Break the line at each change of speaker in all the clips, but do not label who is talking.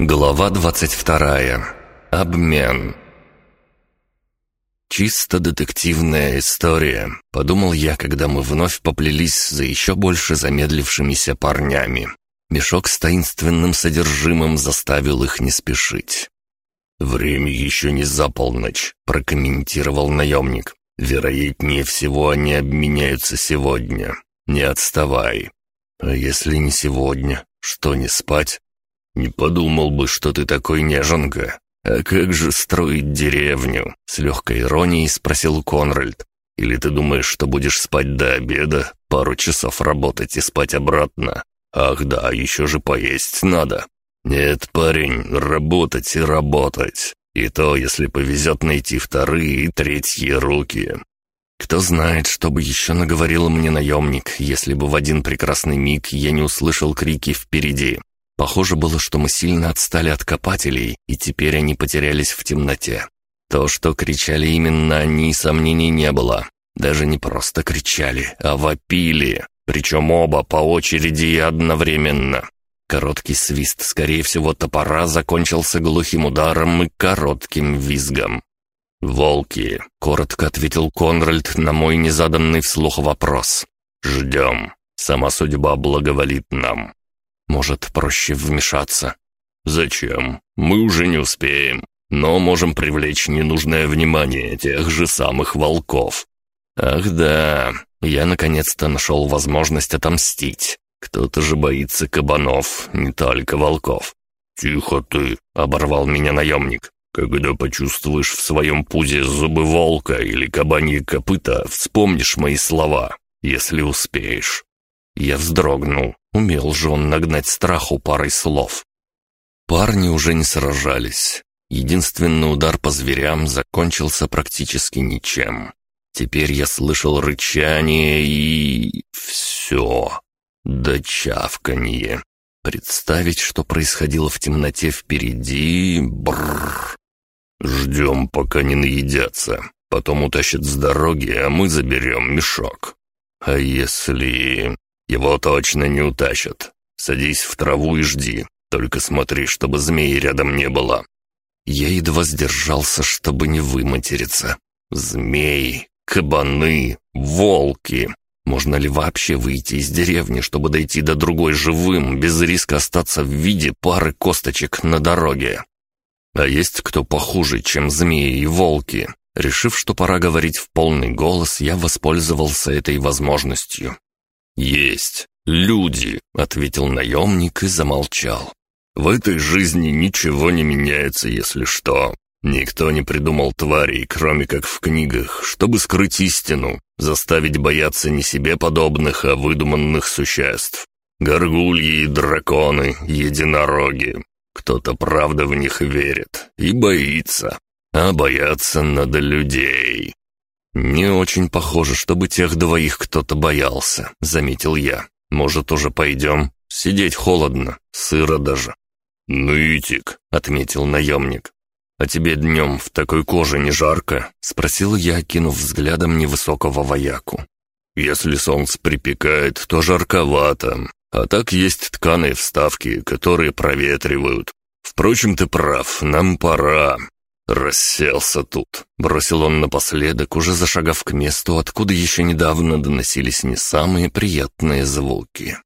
Глава 22. Обмен. Чисто детективная история, подумал я, когда мы вновь поплелись за еще больше замедлившимися парнями. Мешок с таинственным содержимым заставил их не спешить. «Время еще не за полночь», — прокомментировал наемник. «Вероятнее всего, они обменяются сегодня. Не отставай. А если не сегодня, что не спать?» «Не подумал бы, что ты такой неженка. А как же строить деревню?» С легкой иронией спросил Конральд. «Или ты думаешь, что будешь спать до обеда, пару часов работать и спать обратно? Ах да, еще же поесть надо. Нет, парень, работать и работать. И то, если повезет найти вторые и третьи руки. Кто знает, что бы еще наговорил мне наемник, если бы в один прекрасный миг я не услышал крики впереди. Похоже было, что мы сильно отстали от копателей, и теперь они потерялись в темноте. То, что кричали именно они, сомнений не было. Даже не просто кричали, а вопили. Причем оба по очереди и одновременно. Короткий свист, скорее всего, топора закончился глухим ударом и коротким визгом. «Волки», — коротко ответил Конральд на мой незаданный вслух вопрос. «Ждем. Сама судьба благоволит нам. Может, проще вмешаться? Зачем? Мы уже не успеем. Но можем привлечь ненужное внимание тех же самых волков. Ах да, я наконец-то нашел возможность отомстить. Кто-то же боится кабанов, не только волков. «Тихо ты!» — оборвал меня наемник. «Когда почувствуешь в своем пузе зубы волка или кабаньи копыта, вспомнишь мои слова, если успеешь». Я вздрогнул. Умел же он нагнать страху парой слов. Парни уже не сражались. Единственный удар по зверям закончился практически ничем. Теперь я слышал рычание и... все. Да чавканье. Представить, что происходило в темноте впереди... Бррр. Ждем, пока не наедятся. Потом утащат с дороги, а мы заберем мешок. А если... Его точно не утащат. Садись в траву и жди. Только смотри, чтобы змеи рядом не было». Я едва сдержался, чтобы не выматериться. Змеи, кабаны, волки. Можно ли вообще выйти из деревни, чтобы дойти до другой живым, без риска остаться в виде пары косточек на дороге? А есть кто похуже, чем змеи и волки? Решив, что пора говорить в полный голос, я воспользовался этой возможностью. «Есть. Люди», — ответил наемник и замолчал. «В этой жизни ничего не меняется, если что. Никто не придумал тварей, кроме как в книгах, чтобы скрыть истину, заставить бояться не себе подобных, а выдуманных существ. Горгульи и драконы, единороги. Кто-то правда в них верит и боится, а бояться надо людей. «Не очень похоже, чтобы тех двоих кто-то боялся», — заметил я. «Может, уже пойдем? Сидеть холодно, сыро даже». «Нытик», — отметил наемник. «А тебе днем в такой коже не жарко?» — спросил я, кинув взглядом невысокого вояку. «Если солнце припекает, то жарковато, а так есть тканые вставки, которые проветривают. Впрочем, ты прав, нам пора. «Расселся тут», — бросил он напоследок, уже зашагав к месту, откуда еще недавно доносились не самые приятные звуки.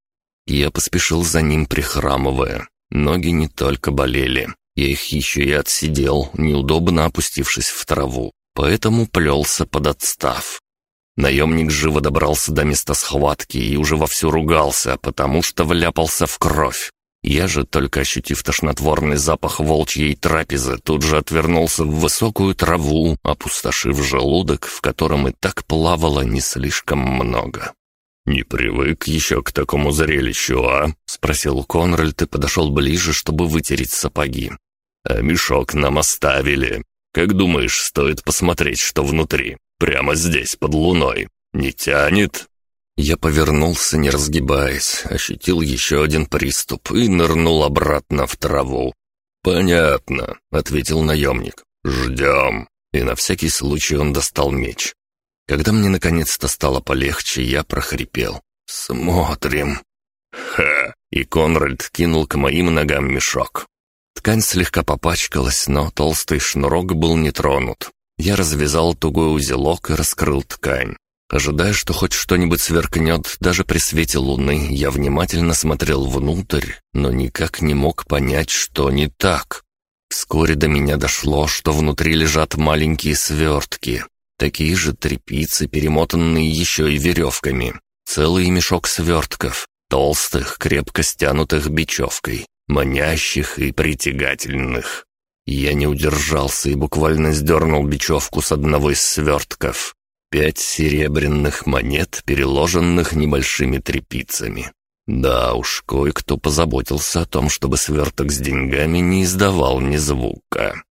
Я поспешил за ним, прихрамывая. Ноги не только болели, я их еще и отсидел, неудобно опустившись в траву, поэтому плелся под отстав. Наемник живо добрался до места схватки и уже вовсю ругался, потому что вляпался в кровь. Я же, только ощутив тошнотворный запах волчьей трапезы, тут же отвернулся в высокую траву, опустошив желудок, в котором и так плавало не слишком много. «Не привык еще к такому зрелищу, а?» — спросил Конральд и подошел ближе, чтобы вытереть сапоги. «А мешок нам оставили. Как думаешь, стоит посмотреть, что внутри? Прямо здесь, под луной. Не тянет?» Я повернулся, не разгибаясь, ощутил еще один приступ и нырнул обратно в траву. «Понятно», — ответил наемник. «Ждем». И на всякий случай он достал меч. Когда мне наконец-то стало полегче, я прохрипел. «Смотрим». «Ха!» И Конральд кинул к моим ногам мешок. Ткань слегка попачкалась, но толстый шнурок был не тронут. Я развязал тугой узелок и раскрыл ткань. Ожидая, что хоть что-нибудь сверкнет, даже при свете луны, я внимательно смотрел внутрь, но никак не мог понять, что не так. Вскоре до меня дошло, что внутри лежат маленькие свертки. Такие же трепицы, перемотанные еще и веревками. Целый мешок свертков, толстых, крепко стянутых бечевкой, манящих и притягательных. Я не удержался и буквально сдернул бечевку с одного из свертков. Пять серебряных монет, переложенных небольшими трепицами. Да уж, кое-кто позаботился о том, чтобы сверток с деньгами не издавал ни звука.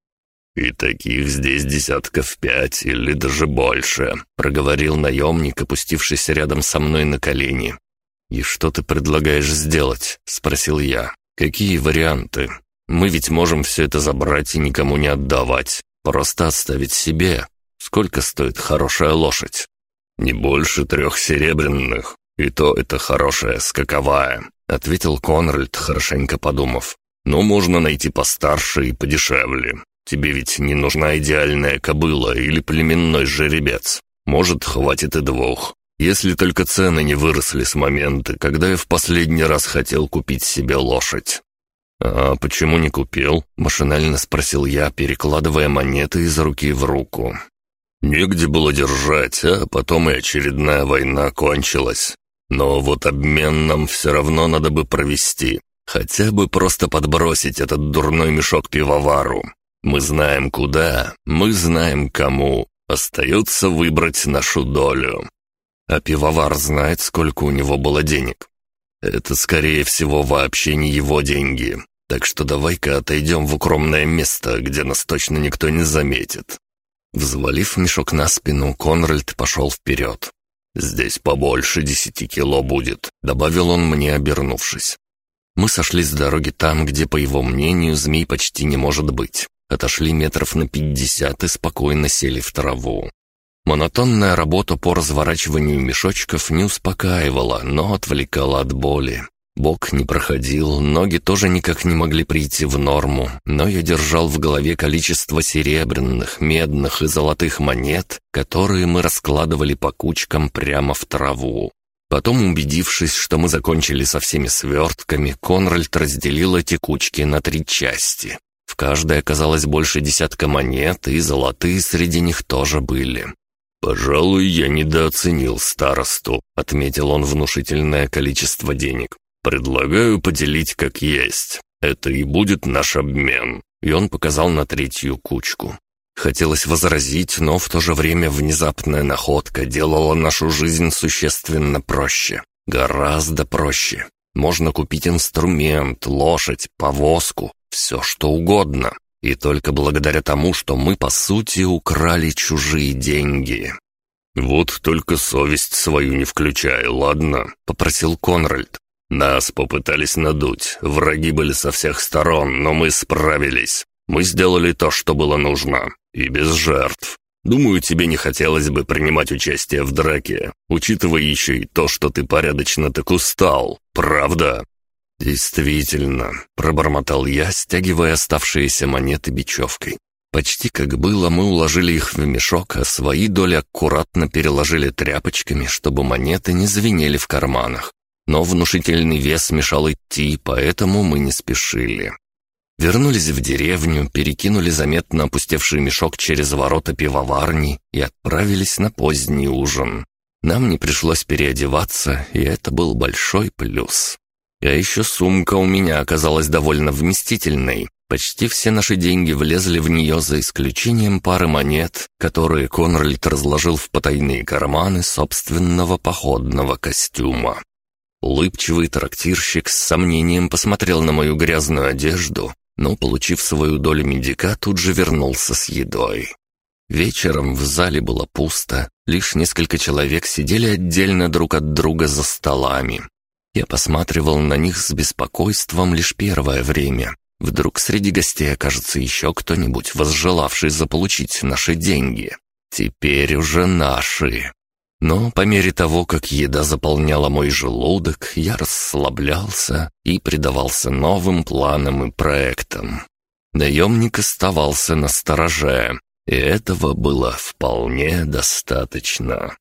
«И таких здесь десятков пять или даже больше», — проговорил наемник, опустившийся рядом со мной на колени. «И что ты предлагаешь сделать?» — спросил я. «Какие варианты? Мы ведь можем все это забрать и никому не отдавать. Просто оставить себе. Сколько стоит хорошая лошадь? Не больше трех серебряных. И то это хорошая скаковая, ответил Конральд, хорошенько подумав. Но можно найти постарше и подешевле. Тебе ведь не нужна идеальная кобыла или племенной жеребец. Может, хватит и двух. Если только цены не выросли с момента, когда я в последний раз хотел купить себе лошадь. «А почему не купил?» – машинально спросил я, перекладывая монеты из руки в руку. Негде было держать, а потом и очередная война кончилась. Но вот обмен нам все равно надо бы провести. Хотя бы просто подбросить этот дурной мешок пивовару. Мы знаем куда, мы знаем кому. Остается выбрать нашу долю. А пивовар знает, сколько у него было денег. Это, скорее всего, вообще не его деньги. Так что давай-ка отойдем в укромное место, где нас точно никто не заметит. Взвалив мешок на спину, Конральд пошел вперед. «Здесь побольше десяти кило будет», — добавил он мне, обернувшись. Мы сошли с дороги там, где, по его мнению, змей почти не может быть. Отошли метров на пятьдесят и спокойно сели в траву. Монотонная работа по разворачиванию мешочков не успокаивала, но отвлекала от боли. Бок не проходил, ноги тоже никак не могли прийти в норму, но я держал в голове количество серебряных, медных и золотых монет, которые мы раскладывали по кучкам прямо в траву. Потом, убедившись, что мы закончили со всеми свертками, Конральд разделил эти кучки на три части. В каждой оказалось больше десятка монет, и золотые среди них тоже были. «Пожалуй, я недооценил старосту», — отметил он внушительное количество денег. «Предлагаю поделить как есть. Это и будет наш обмен». И он показал на третью кучку. Хотелось возразить, но в то же время внезапная находка делала нашу жизнь существенно проще. Гораздо проще. Можно купить инструмент, лошадь, повозку, все что угодно. И только благодаря тому, что мы, по сути, украли чужие деньги. «Вот только совесть свою не включай, ладно?» — попросил Конральд. Нас попытались надуть, враги были со всех сторон, но мы справились. Мы сделали то, что было нужно, и без жертв. Думаю, тебе не хотелось бы принимать участие в драке, учитывая еще и то, что ты порядочно так устал, правда?» «Действительно», — пробормотал я, стягивая оставшиеся монеты бечевкой. Почти как было, мы уложили их в мешок, а свои доли аккуратно переложили тряпочками, чтобы монеты не звенели в карманах но внушительный вес мешал идти, поэтому мы не спешили. Вернулись в деревню, перекинули заметно опустевший мешок через ворота пивоварни и отправились на поздний ужин. Нам не пришлось переодеваться, и это был большой плюс. А еще сумка у меня оказалась довольно вместительной. Почти все наши деньги влезли в нее за исключением пары монет, которые Конральд разложил в потайные карманы собственного походного костюма. Улыбчивый трактирщик с сомнением посмотрел на мою грязную одежду, но, получив свою долю медика, тут же вернулся с едой. Вечером в зале было пусто, лишь несколько человек сидели отдельно друг от друга за столами. Я посматривал на них с беспокойством лишь первое время. Вдруг среди гостей окажется еще кто-нибудь, возжелавший заполучить наши деньги. Теперь уже наши. Но по мере того, как еда заполняла мой желудок, я расслаблялся и предавался новым планам и проектам. Наемник оставался на стороже, и этого было вполне достаточно.